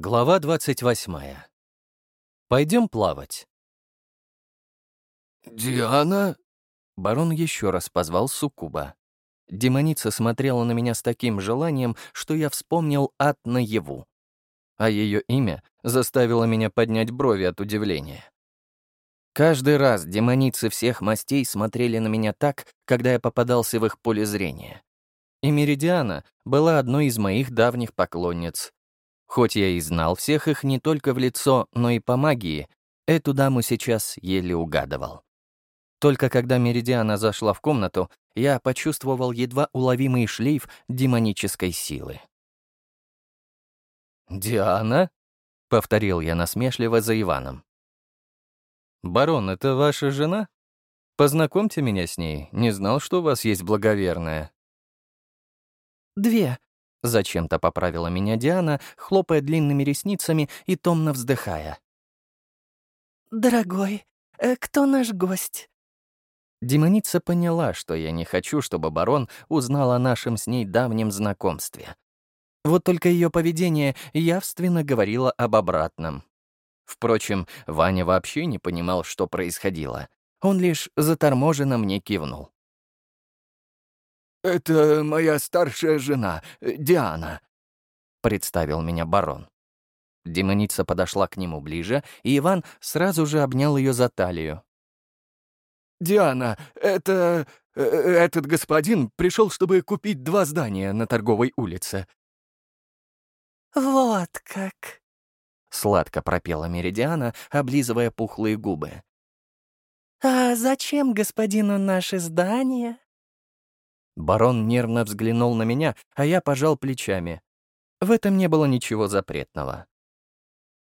Глава 28. Пойдем плавать. «Диана?» Барон еще раз позвал Суккуба. Демоница смотрела на меня с таким желанием, что я вспомнил ад наяву. А ее имя заставило меня поднять брови от удивления. Каждый раз демоницы всех мастей смотрели на меня так, когда я попадался в их поле зрения. И Меридиана была одной из моих давних поклонниц, Хоть я и знал всех их не только в лицо, но и по магии, эту даму сейчас еле угадывал. Только когда Меридиана зашла в комнату, я почувствовал едва уловимый шлейф демонической силы. «Диана?» — повторил я насмешливо за Иваном. «Барон, это ваша жена? Познакомьте меня с ней, не знал, что у вас есть благоверная». «Две», Зачем-то поправила меня Диана, хлопая длинными ресницами и томно вздыхая. «Дорогой, э, кто наш гость?» Демоница поняла, что я не хочу, чтобы барон узнал о нашем с ней давнем знакомстве. Вот только ее поведение явственно говорило об обратном. Впрочем, Ваня вообще не понимал, что происходило. Он лишь заторможенно мне кивнул. «Это моя старшая жена, э, Диана», — представил меня барон. Демоница подошла к нему ближе, и Иван сразу же обнял ее за талию. «Диана, это... Э, этот господин пришел, чтобы купить два здания на торговой улице». «Вот как!» — сладко пропела Меридиана, облизывая пухлые губы. «А зачем господину наше здание?» Барон нервно взглянул на меня, а я пожал плечами. В этом не было ничего запретного.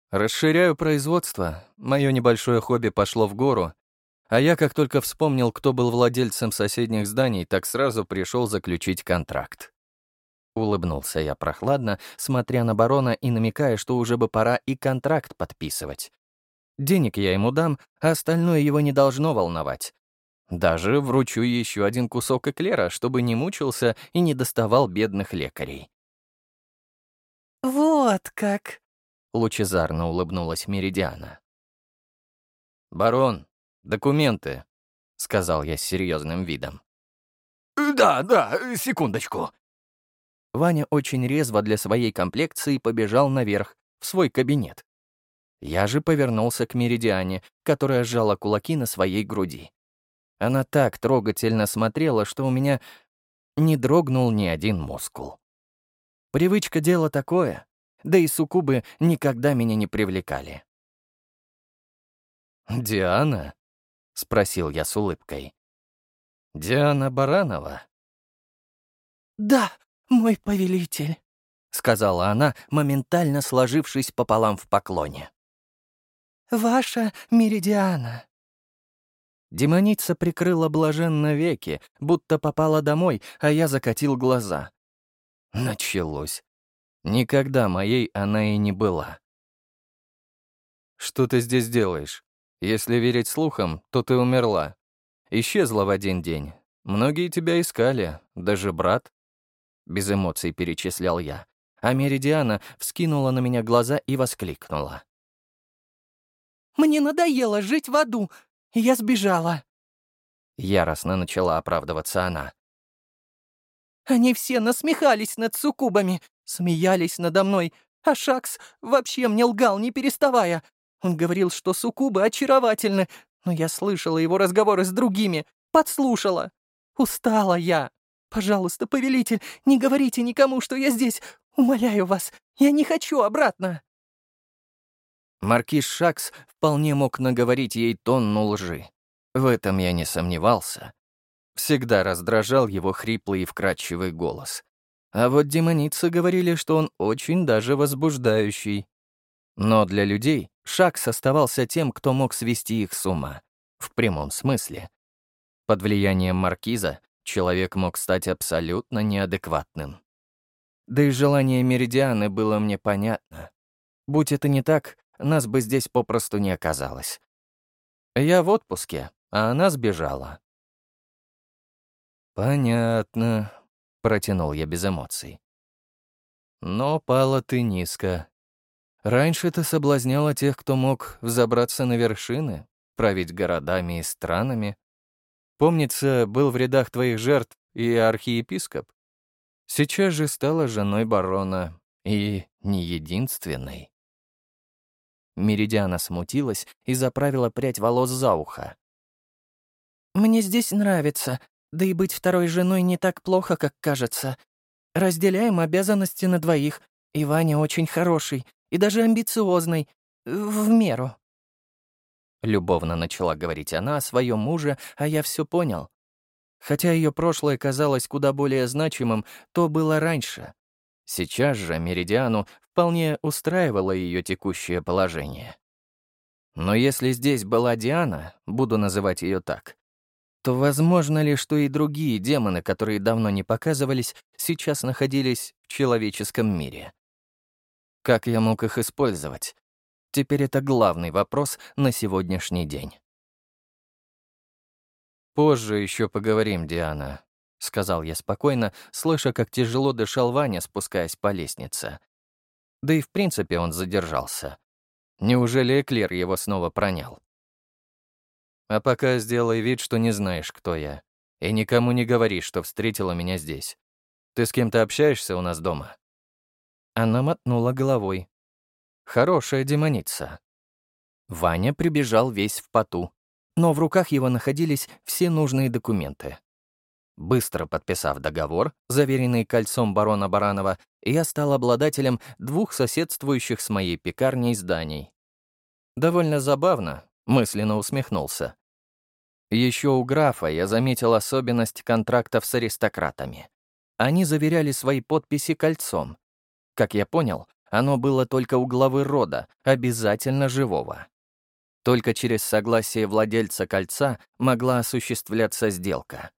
Расширяю производство, мое небольшое хобби пошло в гору, а я, как только вспомнил, кто был владельцем соседних зданий, так сразу пришел заключить контракт. Улыбнулся я прохладно, смотря на барона и намекая, что уже бы пора и контракт подписывать. Денег я ему дам, а остальное его не должно волновать. Даже вручу еще один кусок эклера, чтобы не мучился и не доставал бедных лекарей. «Вот как!» — лучезарно улыбнулась Меридиана. «Барон, документы», — сказал я с серьезным видом. «Да, да, секундочку». Ваня очень резво для своей комплекции побежал наверх, в свой кабинет. Я же повернулся к Меридиане, которая сжала кулаки на своей груди. Она так трогательно смотрела, что у меня не дрогнул ни один мускул. Привычка — дело такое, да и суккубы никогда меня не привлекали. «Диана?» — спросил я с улыбкой. «Диана Баранова?» «Да, мой повелитель», — сказала она, моментально сложившись пополам в поклоне. «Ваша Меридиана». Демоница прикрыла блаженно веки, будто попала домой, а я закатил глаза. Началось. Никогда моей она и не была. «Что ты здесь делаешь? Если верить слухам, то ты умерла. Исчезла в один день. Многие тебя искали, даже брат». Без эмоций перечислял я, а Меридиана вскинула на меня глаза и воскликнула. «Мне надоело жить в аду я сбежала». Яростно начала оправдываться она. Они все насмехались над суккубами, смеялись надо мной, а Шакс вообще мне лгал, не переставая. Он говорил, что суккубы очаровательны, но я слышала его разговоры с другими, подслушала. Устала я. Пожалуйста, повелитель, не говорите никому, что я здесь. Умоляю вас, я не хочу обратно. Маркиз Шакс вполне мог наговорить ей тонну лжи. В этом я не сомневался. Всегда раздражал его хриплый и вкрадчивый голос. А вот демоницы говорили, что он очень даже возбуждающий. Но для людей Шакс оставался тем, кто мог свести их с ума. В прямом смысле. Под влиянием Маркиза человек мог стать абсолютно неадекватным. Да и желание Меридианы было мне понятно. Будь это не так, нас бы здесь попросту не оказалось. Я в отпуске, а она сбежала. «Понятно», — протянул я без эмоций. «Но пала ты низко. Раньше ты соблазняла тех, кто мог взобраться на вершины, править городами и странами. Помнится, был в рядах твоих жертв и архиепископ. Сейчас же стала женой барона, и не единственной. Меридиана смутилась и заправила прядь волос за ухо. «Мне здесь нравится, да и быть второй женой не так плохо, как кажется. Разделяем обязанности на двоих, и Ваня очень хороший, и даже амбициозный, в меру». Любовно начала говорить она о своем муже, а я все понял. Хотя ее прошлое казалось куда более значимым, то было раньше. Сейчас же Меридиану вполне устраивало ее текущее положение. Но если здесь была Диана, буду называть ее так, то возможно ли, что и другие демоны, которые давно не показывались, сейчас находились в человеческом мире? Как я мог их использовать? Теперь это главный вопрос на сегодняшний день. «Позже еще поговорим, Диана», — сказал я спокойно, слыша, как тяжело дышал Ваня, спускаясь по лестнице. Да и в принципе он задержался. Неужели Эклер его снова пронял? А пока сделай вид, что не знаешь, кто я. И никому не говори, что встретила меня здесь. Ты с кем-то общаешься у нас дома?» Она мотнула головой. Хорошая демоница. Ваня прибежал весь в поту, но в руках его находились все нужные документы. Быстро подписав договор, заверенный кольцом барона Баранова, я стал обладателем двух соседствующих с моей пекарней зданий. Довольно забавно, мысленно усмехнулся. Еще у графа я заметил особенность контрактов с аристократами. Они заверяли свои подписи кольцом, как я понял, оно было только у главы рода, обязательно живого. Только через согласие владельца кольца могла осуществляться сделка.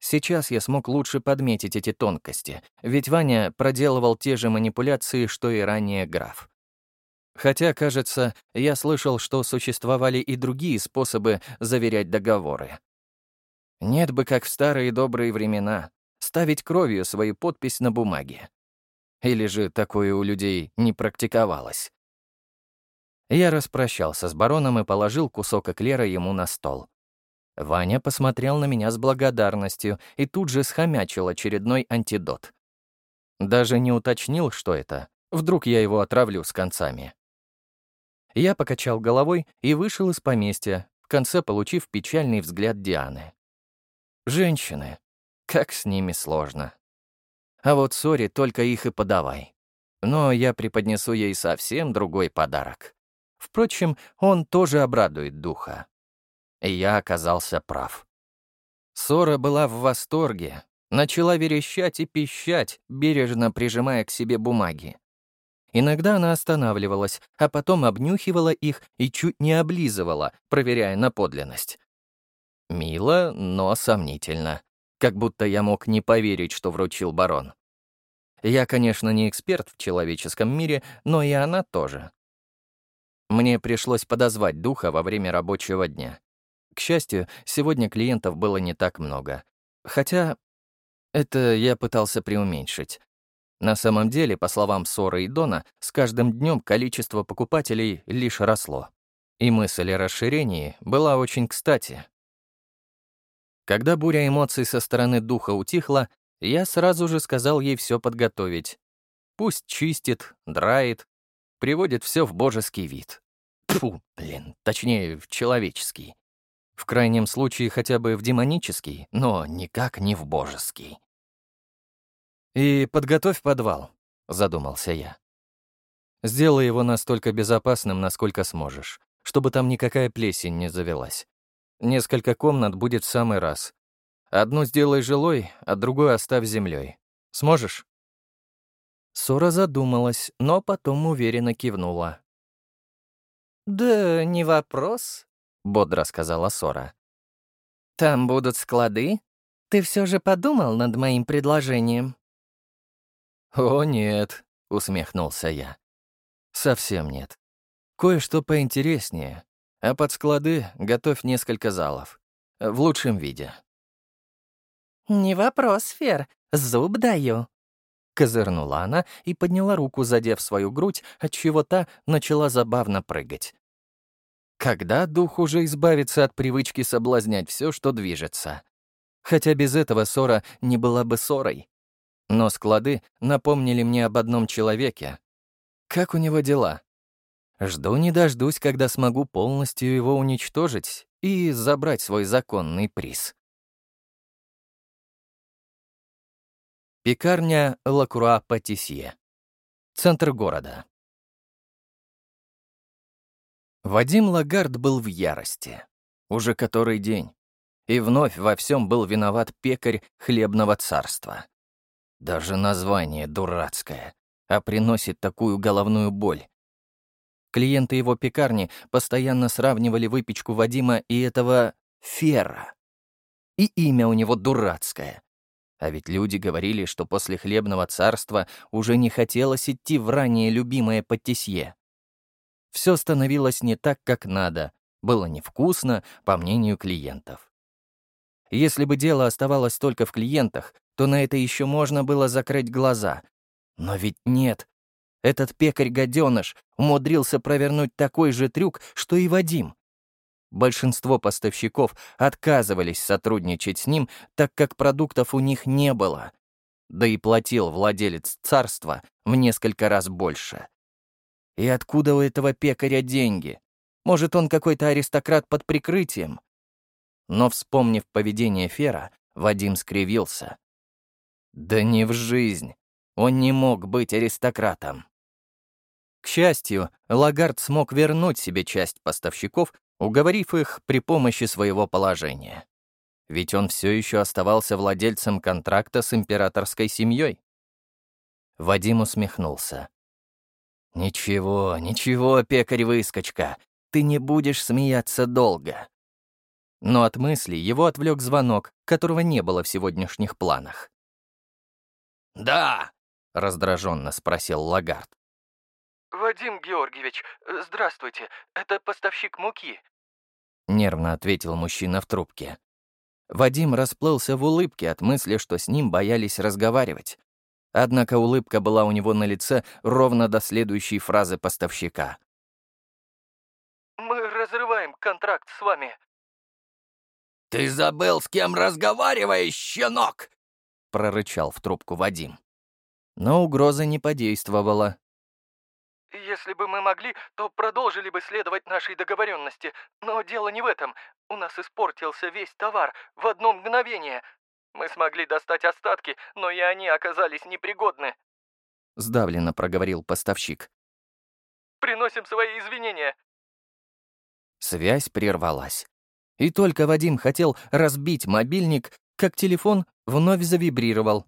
Сейчас я смог лучше подметить эти тонкости, ведь Ваня проделывал те же манипуляции, что и ранее граф. Хотя, кажется, я слышал, что существовали и другие способы заверять договоры. Нет бы, как в старые добрые времена, ставить кровью свою подпись на бумаге. Или же такое у людей не практиковалось? Я распрощался с бароном и положил кусок эклера ему на стол. Ваня посмотрел на меня с благодарностью и тут же схомячил очередной антидот. Даже не уточнил, что это. Вдруг я его отравлю с концами. Я покачал головой и вышел из поместья, в конце получив печальный взгляд Дианы. Женщины. Как с ними сложно. А вот Сори только их и подавай. Но я преподнесу ей совсем другой подарок. Впрочем, он тоже обрадует духа. И я оказался прав. Сора была в восторге, начала верещать и пищать, бережно прижимая к себе бумаги. Иногда она останавливалась, а потом обнюхивала их и чуть не облизывала, проверяя на подлинность. Мило, но сомнительно как будто я мог не поверить, что вручил барон. Я, конечно, не эксперт в человеческом мире, но и она тоже. Мне пришлось подозвать духа во время рабочего дня. К счастью, сегодня клиентов было не так много. Хотя это я пытался преуменьшить. На самом деле, по словам Сора и Дона, с каждым днем количество покупателей лишь росло. И мысль о расширении была очень кстати, когда буря эмоций со стороны духа утихла, я сразу же сказал ей все подготовить. Пусть чистит, драит, приводит все в божеский вид. Фу, блин, точнее, в человеческий. В крайнем случае хотя бы в демонический, но никак не в божеский. «И подготовь подвал», — задумался я. «Сделай его настолько безопасным, насколько сможешь, чтобы там никакая плесень не завелась. Несколько комнат будет в самый раз. Одну сделай жилой, а другую оставь землей. Сможешь?» Сора задумалась, но потом уверенно кивнула. «Да не вопрос», — бодро сказала Сора. «Там будут склады? Ты все же подумал над моим предложением?» «О, нет», — усмехнулся я. «Совсем нет. Кое-что поинтереснее а под склады готовь несколько залов. В лучшем виде. «Не вопрос, Фер, зуб даю». Козырнула она и подняла руку, задев свою грудь, отчего та начала забавно прыгать. Когда дух уже избавится от привычки соблазнять все, что движется? Хотя без этого ссора не была бы ссорой. Но склады напомнили мне об одном человеке. Как у него дела? Жду не дождусь, когда смогу полностью его уничтожить и забрать свой законный приз. Пекарня Лакруа Патисье. Центр города. Вадим Лагард был в ярости. Уже который день. И вновь во всем был виноват пекарь хлебного царства. Даже название дурацкое, а приносит такую головную боль. Клиенты его пекарни постоянно сравнивали выпечку Вадима и этого Фера. И имя у него дурацкое. А ведь люди говорили, что после хлебного царства уже не хотелось идти в ранее любимое патисье. Все становилось не так, как надо, было невкусно, по мнению клиентов. Если бы дело оставалось только в клиентах, то на это еще можно было закрыть глаза. Но ведь нет. Этот пекарь-гаденыш умудрился провернуть такой же трюк, что и Вадим. Большинство поставщиков отказывались сотрудничать с ним, так как продуктов у них не было. Да и платил владелец царства в несколько раз больше. И откуда у этого пекаря деньги? Может, он какой-то аристократ под прикрытием? Но, вспомнив поведение Фера, Вадим скривился. Да не в жизнь. Он не мог быть аристократом. К счастью, Лагард смог вернуть себе часть поставщиков уговорив их при помощи своего положения. Ведь он все еще оставался владельцем контракта с императорской семьей. Вадим усмехнулся. «Ничего, ничего, пекарь-выскочка, ты не будешь смеяться долго». Но от мысли его отвлек звонок, которого не было в сегодняшних планах. «Да», — раздраженно спросил Лагард. «Вадим Георгиевич, здравствуйте, это поставщик муки. — нервно ответил мужчина в трубке. Вадим расплылся в улыбке от мысли, что с ним боялись разговаривать. Однако улыбка была у него на лице ровно до следующей фразы поставщика. «Мы разрываем контракт с вами». «Ты забыл, с кем разговариваешь, щенок?» — прорычал в трубку Вадим. Но угроза не подействовала. Если бы мы могли, то продолжили бы следовать нашей договоренности. Но дело не в этом. У нас испортился весь товар в одно мгновение. Мы смогли достать остатки, но и они оказались непригодны. Сдавленно проговорил поставщик. Приносим свои извинения. Связь прервалась. И только Вадим хотел разбить мобильник, как телефон вновь завибрировал.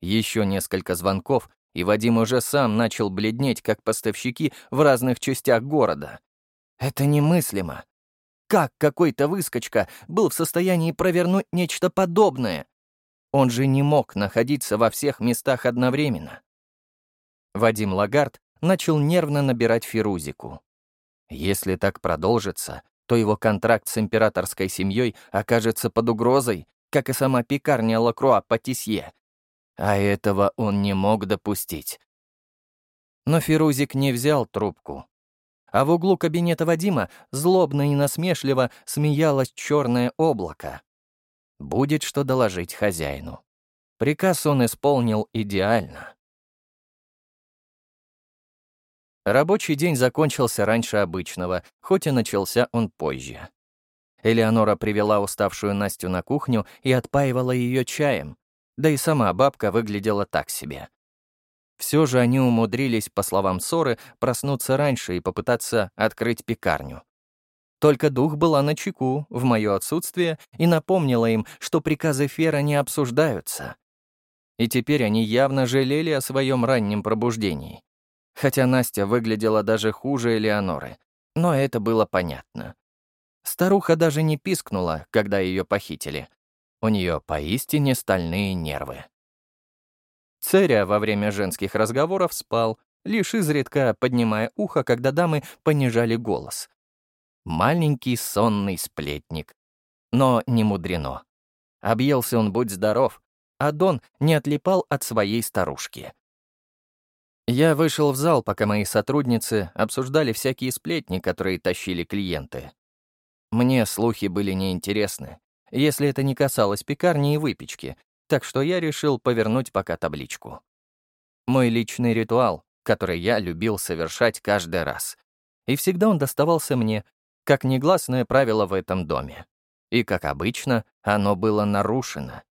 Еще несколько звонков, и Вадим уже сам начал бледнеть, как поставщики в разных частях города. Это немыслимо. Как какой-то выскочка был в состоянии провернуть нечто подобное? Он же не мог находиться во всех местах одновременно. Вадим Лагард начал нервно набирать Фирузику. Если так продолжится, то его контракт с императорской семьей окажется под угрозой, как и сама пекарня Лакруа Патисье, а этого он не мог допустить. Но Фирузик не взял трубку. А в углу кабинета Вадима злобно и насмешливо смеялось черное облако. Будет что доложить хозяину. Приказ он исполнил идеально. Рабочий день закончился раньше обычного, хоть и начался он позже. Элеонора привела уставшую Настю на кухню и отпаивала ее чаем, да и сама бабка выглядела так себе. Все же они умудрились, по словам Соры, проснуться раньше и попытаться открыть пекарню. Только дух была на чеку в мое отсутствие и напомнила им, что приказы Фера не обсуждаются. И теперь они явно жалели о своем раннем пробуждении. Хотя Настя выглядела даже хуже Элеоноры, но это было понятно. Старуха даже не пискнула, когда ее похитили, у нее поистине стальные нервы. Церя во время женских разговоров спал, лишь изредка поднимая ухо, когда дамы понижали голос. Маленький сонный сплетник. Но не мудрено. Объелся он, будь здоров. а Дон не отлипал от своей старушки. Я вышел в зал, пока мои сотрудницы обсуждали всякие сплетни, которые тащили клиенты. Мне слухи были неинтересны, если это не касалось пекарни и выпечки, так что я решил повернуть пока табличку. Мой личный ритуал, который я любил совершать каждый раз. И всегда он доставался мне, как негласное правило в этом доме. И, как обычно, оно было нарушено.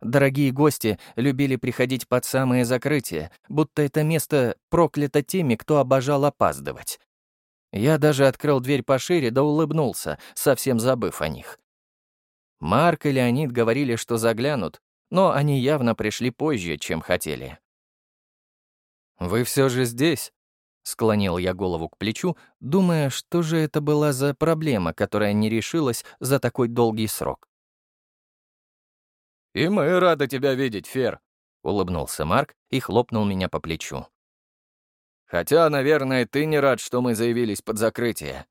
Дорогие гости любили приходить под самое закрытие, будто это место проклято теми, кто обожал опаздывать. Я даже открыл дверь пошире да улыбнулся, совсем забыв о них. Марк и Леонид говорили, что заглянут, но они явно пришли позже, чем хотели. «Вы все же здесь?» — склонил я голову к плечу, думая, что же это была за проблема, которая не решилась за такой долгий срок. «И мы рады тебя видеть, Фер», — улыбнулся Марк и хлопнул меня по плечу. «Хотя, наверное, ты не рад, что мы заявились под закрытие».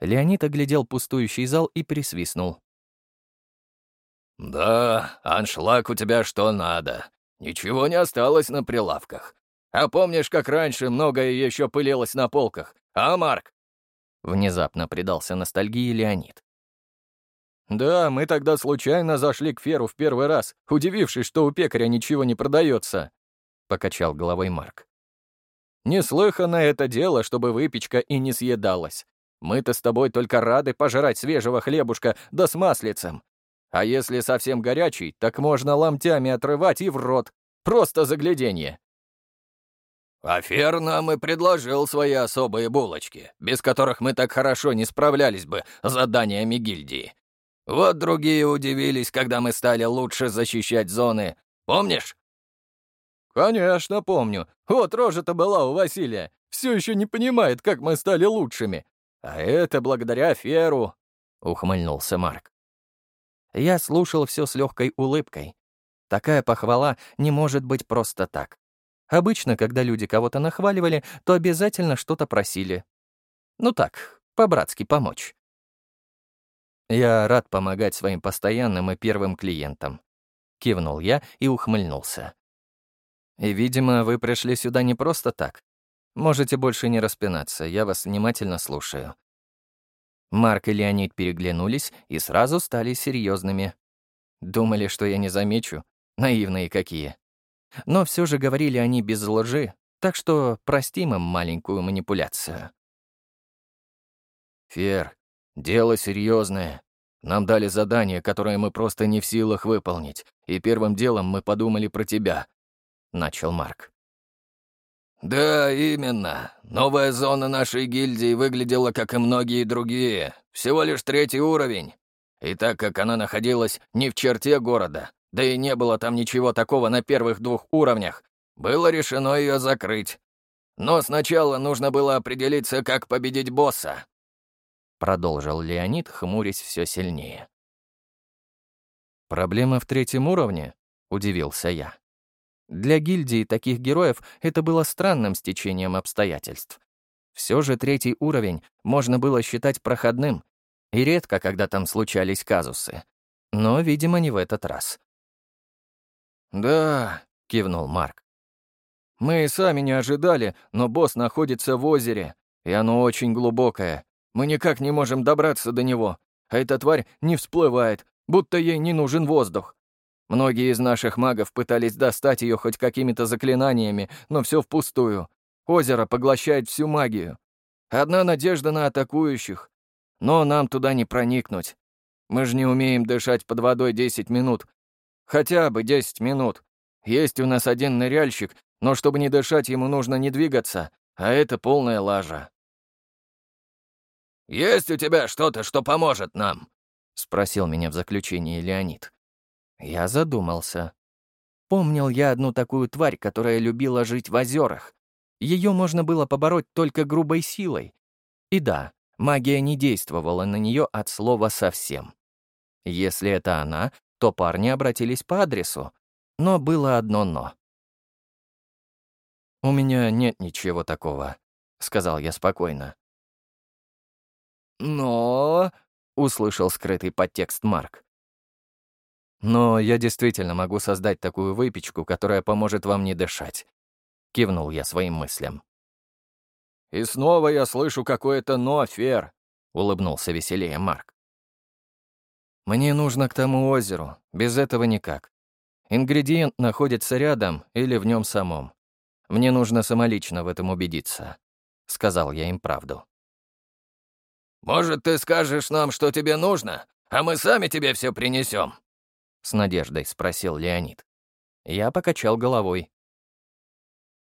Леонид оглядел пустующий зал и присвистнул. «Да, аншлаг у тебя что надо. Ничего не осталось на прилавках. А помнишь, как раньше многое еще пылилось на полках, а, Марк?» Внезапно предался ностальгии Леонид. «Да, мы тогда случайно зашли к Феру в первый раз, удивившись, что у пекаря ничего не продается», — покачал головой Марк. «Неслыханное это дело, чтобы выпечка и не съедалась. Мы-то с тобой только рады пожрать свежего хлебушка да с маслицем. А если совсем горячий, так можно ломтями отрывать и в рот. Просто загляденье. А Фер нам и предложил свои особые булочки, без которых мы так хорошо не справлялись бы с заданиями гильдии. Вот другие удивились, когда мы стали лучше защищать зоны. Помнишь? Конечно, помню. Вот рожа-то была у Василия. Все еще не понимает, как мы стали лучшими. А это благодаря Феру, — ухмыльнулся Марк. Я слушал все с легкой улыбкой. Такая похвала не может быть просто так. Обычно, когда люди кого-то нахваливали, то обязательно что-то просили. Ну так, по-братски помочь. Я рад помогать своим постоянным и первым клиентам. Кивнул я и ухмыльнулся. И, видимо, вы пришли сюда не просто так. Можете больше не распинаться, я вас внимательно слушаю. Марк и Леонид переглянулись и сразу стали серьезными. Думали, что я не замечу. Наивные какие. Но все же говорили они без лжи, так что простим им маленькую манипуляцию. «Фер, дело серьезное. Нам дали задание, которое мы просто не в силах выполнить, и первым делом мы подумали про тебя», — начал Марк. «Да, именно. Новая зона нашей гильдии выглядела, как и многие другие, всего лишь третий уровень. И так как она находилась не в черте города, да и не было там ничего такого на первых двух уровнях, было решено ее закрыть. Но сначала нужно было определиться, как победить босса», — продолжил Леонид, хмурясь все сильнее. «Проблема в третьем уровне?» — удивился я. Для гильдии таких героев это было странным стечением обстоятельств. Все же третий уровень можно было считать проходным, и редко, когда там случались казусы. Но, видимо, не в этот раз. «Да», — кивнул Марк. «Мы и сами не ожидали, но босс находится в озере, и оно очень глубокое. Мы никак не можем добраться до него, а эта тварь не всплывает, будто ей не нужен воздух. Многие из наших магов пытались достать ее хоть какими-то заклинаниями, но все впустую. Озеро поглощает всю магию. Одна надежда на атакующих. Но нам туда не проникнуть. Мы же не умеем дышать под водой 10 минут. Хотя бы 10 минут. Есть у нас один ныряльщик, но чтобы не дышать, ему нужно не двигаться, а это полная лажа. «Есть у тебя что-то, что поможет нам?» — спросил меня в заключении Леонид. Я задумался. Помнил я одну такую тварь, которая любила жить в озерах. Ее можно было побороть только грубой силой. И да, магия не действовала на нее от слова совсем. Если это она, то парни обратились по адресу. Но было одно «но». «У меня нет ничего такого», — сказал я спокойно. «Но...» — услышал скрытый подтекст Марк. Но я действительно могу создать такую выпечку, которая поможет вам не дышать. Кивнул я своим мыслям. «И снова я слышу какое-то «но», Фер», — улыбнулся веселее Марк. «Мне нужно к тому озеру. Без этого никак. Ингредиент находится рядом или в нем самом. Мне нужно самолично в этом убедиться», — сказал я им правду. «Может, ты скажешь нам, что тебе нужно, а мы сами тебе все принесем?» — с надеждой спросил Леонид. Я покачал головой.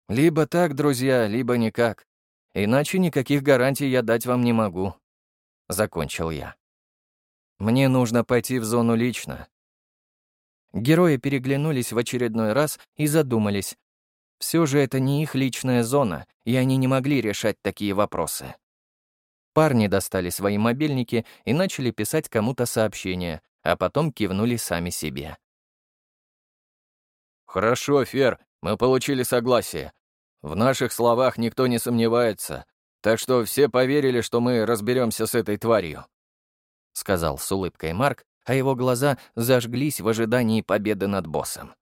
«Либо так, друзья, либо никак. Иначе никаких гарантий я дать вам не могу», — закончил я. «Мне нужно пойти в зону лично». Герои переглянулись в очередной раз и задумались. Все же это не их личная зона, и они не могли решать такие вопросы. Парни достали свои мобильники и начали писать кому-то сообщения, а потом кивнули сами себе. «Хорошо, Фер, мы получили согласие. В наших словах никто не сомневается, так что все поверили, что мы разберемся с этой тварью», — сказал с улыбкой Марк, а его глаза зажглись в ожидании победы над боссом.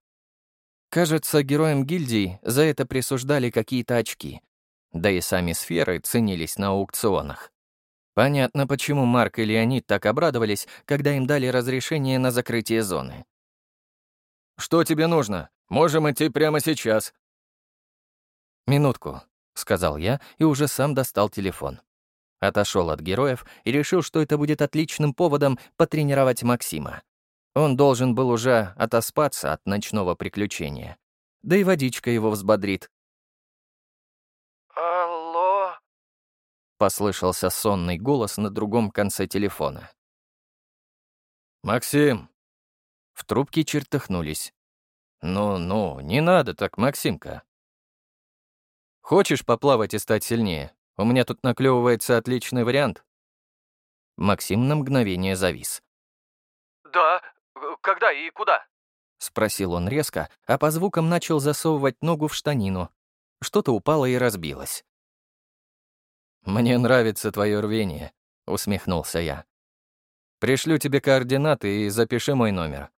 Кажется, героям гильдии за это присуждали какие-то очки, да и сами сферы ценились на аукционах. Понятно, почему Марк и Леонид так обрадовались, когда им дали разрешение на закрытие зоны. «Что тебе нужно? Можем идти прямо сейчас». «Минутку», — сказал я и уже сам достал телефон. Отошел от героев и решил, что это будет отличным поводом потренировать Максима. Он должен был уже отоспаться от ночного приключения. Да и водичка его взбодрит. — послышался сонный голос на другом конце телефона. «Максим!» В трубке чертыхнулись. «Ну-ну, не надо так, Максимка. Хочешь поплавать и стать сильнее? У меня тут наклевывается отличный вариант». Максим на мгновение завис. «Да? Когда и куда?» — спросил он резко, а по звукам начал засовывать ногу в штанину. Что-то упало и разбилось. «Мне нравится твое рвение», — усмехнулся я. «Пришлю тебе координаты и запиши мой номер».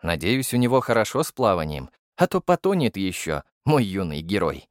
Надеюсь, у него хорошо с плаванием, а то потонет еще, мой юный герой.